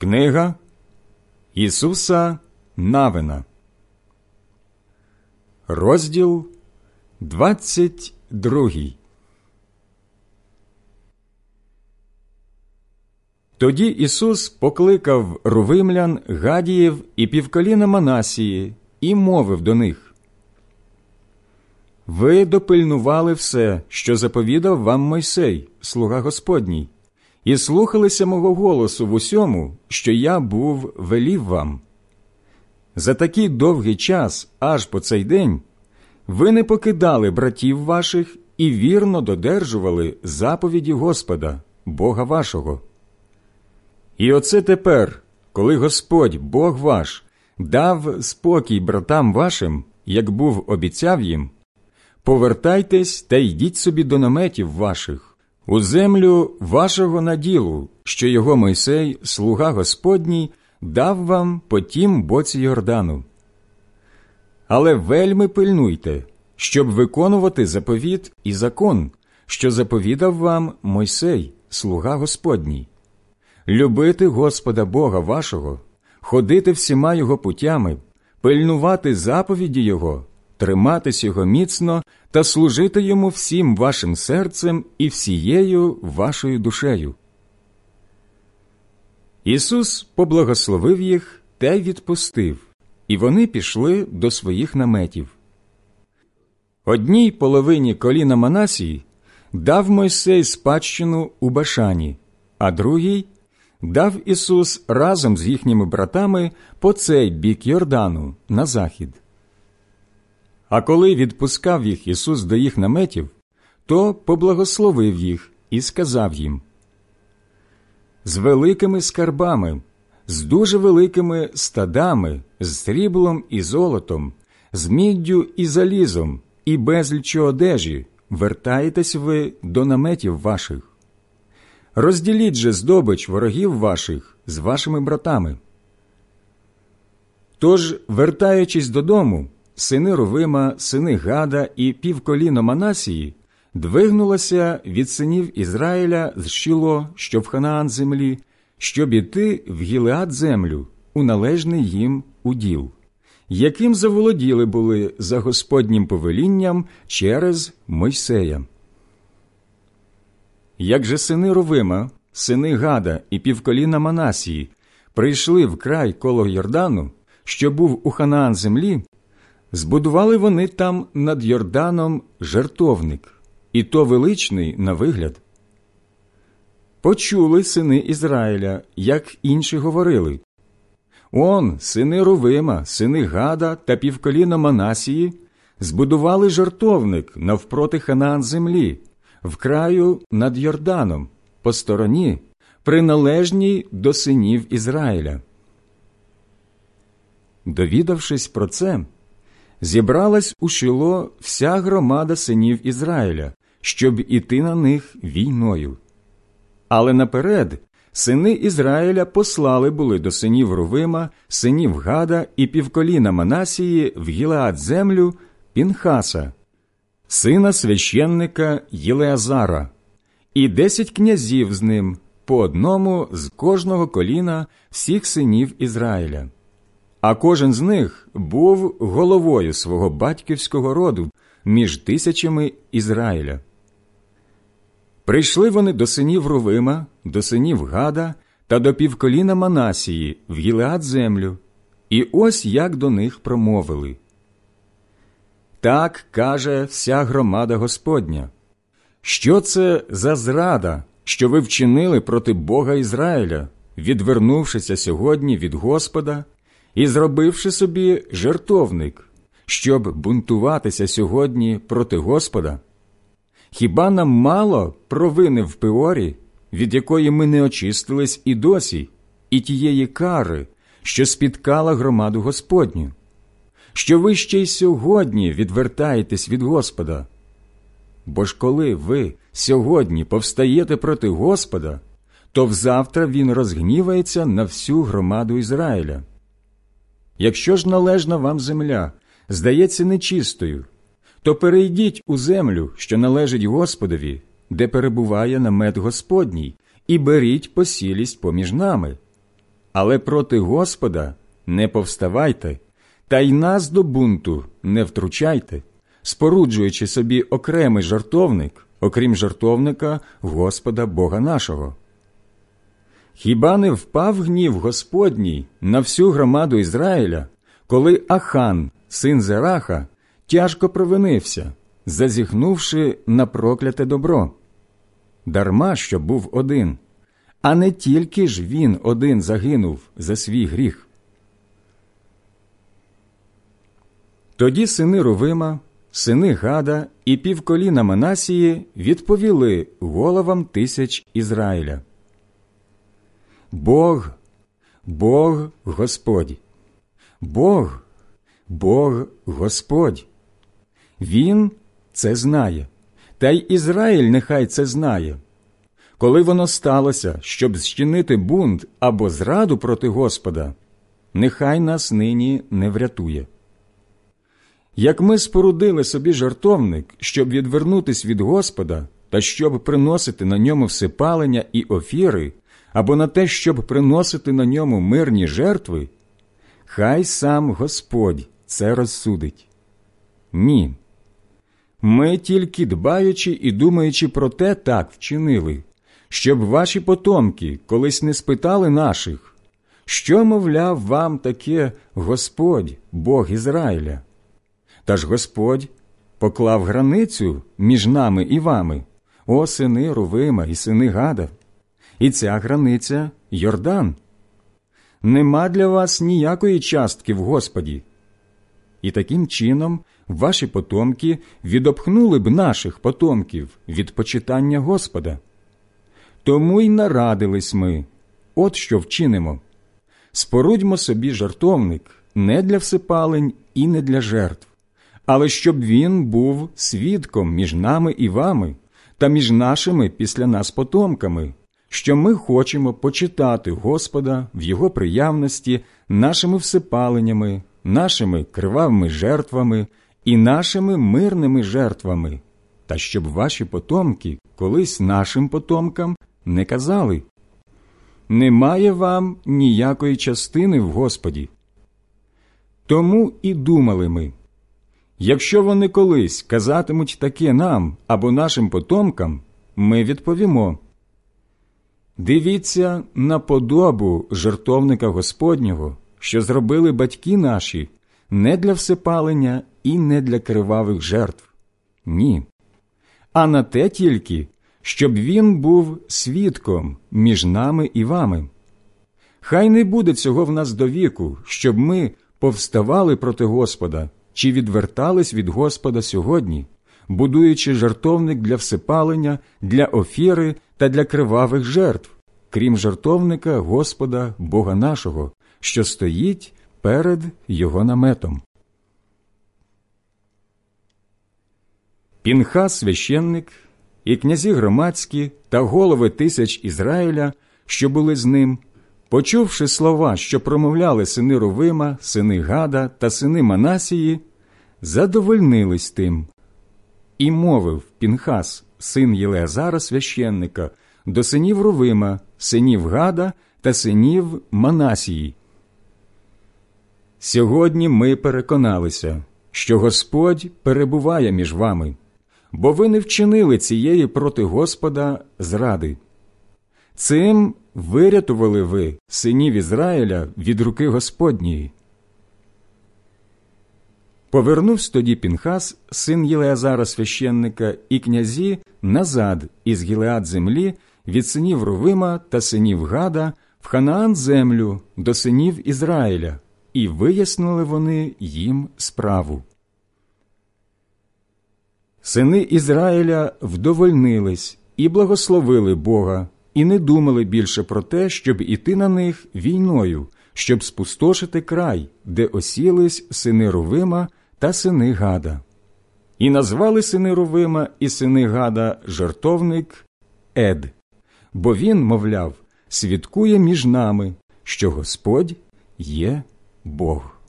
Книга Ісуса Навина, розділ 22 Тоді Ісус покликав рувимлян, гадіїв і півколіна Манасії і мовив до них. Ви допильнували все, що заповідав вам Мойсей, слуга Господній і слухалися мого голосу в усьому, що я був велів вам. За такий довгий час, аж по цей день, ви не покидали братів ваших і вірно додержували заповіді Господа, Бога вашого. І оце тепер, коли Господь, Бог ваш, дав спокій братам вашим, як був обіцяв їм, повертайтесь та йдіть собі до наметів ваших у землю вашого наділу, що його Мойсей, слуга Господній, дав вам по тім боці Йордану. Але вельми пильнуйте, щоб виконувати заповіт і закон, що заповідав вам Мойсей, слуга Господній, любити Господа Бога вашого, ходити всіма Його путями, пильнувати заповіді Його, триматись Його міцно та служити йому всім вашим серцем і всією вашою душею. Ісус поблагословив їх та й відпустив, і вони пішли до своїх наметів. Одній половині коліна Манасії дав Мойсей спадщину у Башані, а другій дав Ісус разом з їхніми братами по цей бік Йордану на захід. А коли відпускав їх Ісус до їх наметів, то поблагословив їх і сказав їм з великими скарбами, з дуже великими стадами, з сріблом і золотом, з міддю і залізом, і безліччю одежі вертаєтесь ви до наметів ваших. Розділіть же здобич ворогів ваших з вашими братами. Тож, вертаючись додому, сини Рувима, сини Гада і півколіно Манасії, двигнулося від синів Ізраїля з Шіло, що в Ханаан землі, щоб іти в Гілеад землю, у належний їм уділ, яким заволоділи були за Господнім повелінням через Мойсея. Як же сини Рувима, сини Гада і півколіна Манасії прийшли в край коло Йордану, що був у Ханаан землі, Збудували вони там над Йорданом жертовник, і то величний на вигляд. Почули сини Ізраїля, як інші говорили. Он, сини Рувима, сини Гада та півколіна Манасії, збудували жертовник навпроти Ханаан землі, в краю над Йорданом, по стороні, приналежній до синів Ізраїля. Довідавшись про це, зібралась у шило вся громада синів Ізраїля, щоб іти на них війною. Але наперед сини Ізраїля послали були до синів Рувима, синів Гада і півколіна Манасії в Гілеад землю Пінхаса, сина священника Єлеазара, і десять князів з ним по одному з кожного коліна всіх синів Ізраїля а кожен з них був головою свого батьківського роду між тисячами Ізраїля. Прийшли вони до синів Рувима, до синів Гада та до півколіна Манасії в Гілеад землю, і ось як до них промовили. Так каже вся громада Господня. Що це за зрада, що ви вчинили проти Бога Ізраїля, відвернувшися сьогодні від Господа і зробивши собі жертовник, щоб бунтуватися сьогодні проти Господа? Хіба нам мало провини в Пеорі, від якої ми не очистились і досі, і тієї кари, що спіткала громаду Господню? Що ви ще й сьогодні відвертаєтесь від Господа? Бо ж коли ви сьогодні повстаєте проти Господа, то взавтра Він розгнівається на всю громаду Ізраїля. Якщо ж належна вам земля здається нечистою, то перейдіть у землю, що належить Господові, де перебуває намет Господній, і беріть посілість поміж нами. але проти Господа не повставайте, та й нас до бунту не втручайте, споруджуючи собі окремий жартовник, окрім жартовника Господа Бога нашого. Хіба не впав гнів Господній на всю громаду Ізраїля, коли Ахан, син Зераха, тяжко провинився, зазіхнувши на прокляте добро? Дарма що був один, а не тільки ж він один загинув за свій гріх. Тоді сини Рувима, сини Гада і півколіна Манасії відповіли головам тисяч Ізраїля. Бог, Бог Господь, Бог, Бог Господь. Він це знає, та й Ізраїль нехай це знає. Коли воно сталося, щоб зчинити бунт або зраду проти Господа, нехай нас нині не врятує. Як ми спорудили собі жартовник, щоб відвернутись від Господа та щоб приносити на ньому всепалення і офіри, або на те, щоб приносити на ньому мирні жертви, хай сам Господь це розсудить. Ні. Ми тільки дбаючи і думаючи про те, так вчинили, щоб ваші потомки колись не спитали наших, що, мовляв, вам таке Господь, Бог Ізраїля. Та ж Господь поклав границю між нами і вами, о сини Рувима і сини Гада, і ця границя Йордан. Нема для вас ніякої частки в Господі. І таким чином ваші потомки відопхнули б наших потомків від почитання Господа. Тому й нарадились ми, от що вчинимо. Спорудьмо собі жартовник не для всипалень і не для жертв, але щоб він був свідком між нами і вами та між нашими після нас потомками, що ми хочемо почитати Господа в Його приявності нашими всипаленнями, нашими кривавими жертвами і нашими мирними жертвами, та щоб ваші потомки колись нашим потомкам не казали немає вам ніякої частини в Господі. Тому і думали ми. Якщо вони колись казатимуть таке нам або нашим потомкам, ми відповімо. Дивіться на подобу жертовника Господнього, що зробили батьки наші не для всепалення і не для кривавих жертв. Ні. А на те тільки, щоб він був свідком між нами і вами. Хай не буде цього в нас до віку, щоб ми повставали проти Господа чи відвертались від Господа сьогодні, будуючи жартовник для всепалення, для офіри та для кривавих жертв, крім жартовника Господа Бога нашого, що стоїть перед його наметом. Пінхас священник і князі громадські та голови тисяч Ізраїля, що були з ним, почувши слова, що промовляли сини Рувима, сини Гада та сини Манасії, задовольнились тим. І мовив Пінхас, син Єлеазара священника, до синів Рувима, синів Гада та синів Манасії. Сьогодні ми переконалися, що Господь перебуває між вами, бо ви не вчинили цієї проти Господа зради. Цим вирятували ви синів Ізраїля від руки Господньої. Повернувся тоді Пінхас, син Єлеазара священника, і князі назад із Гілеад землі від синів Рувима та синів Гада в Ханаан землю до синів Ізраїля, і вияснили вони їм справу. Сини Ізраїля вдовольнились і благословили Бога, і не думали більше про те, щоб іти на них війною, щоб спустошити край, де осілись сини Рувима та сини Гада. І назвали сини Ровима і сини Гада жартовник Ед, бо він, мовляв, свідкує між нами, що Господь є Бог.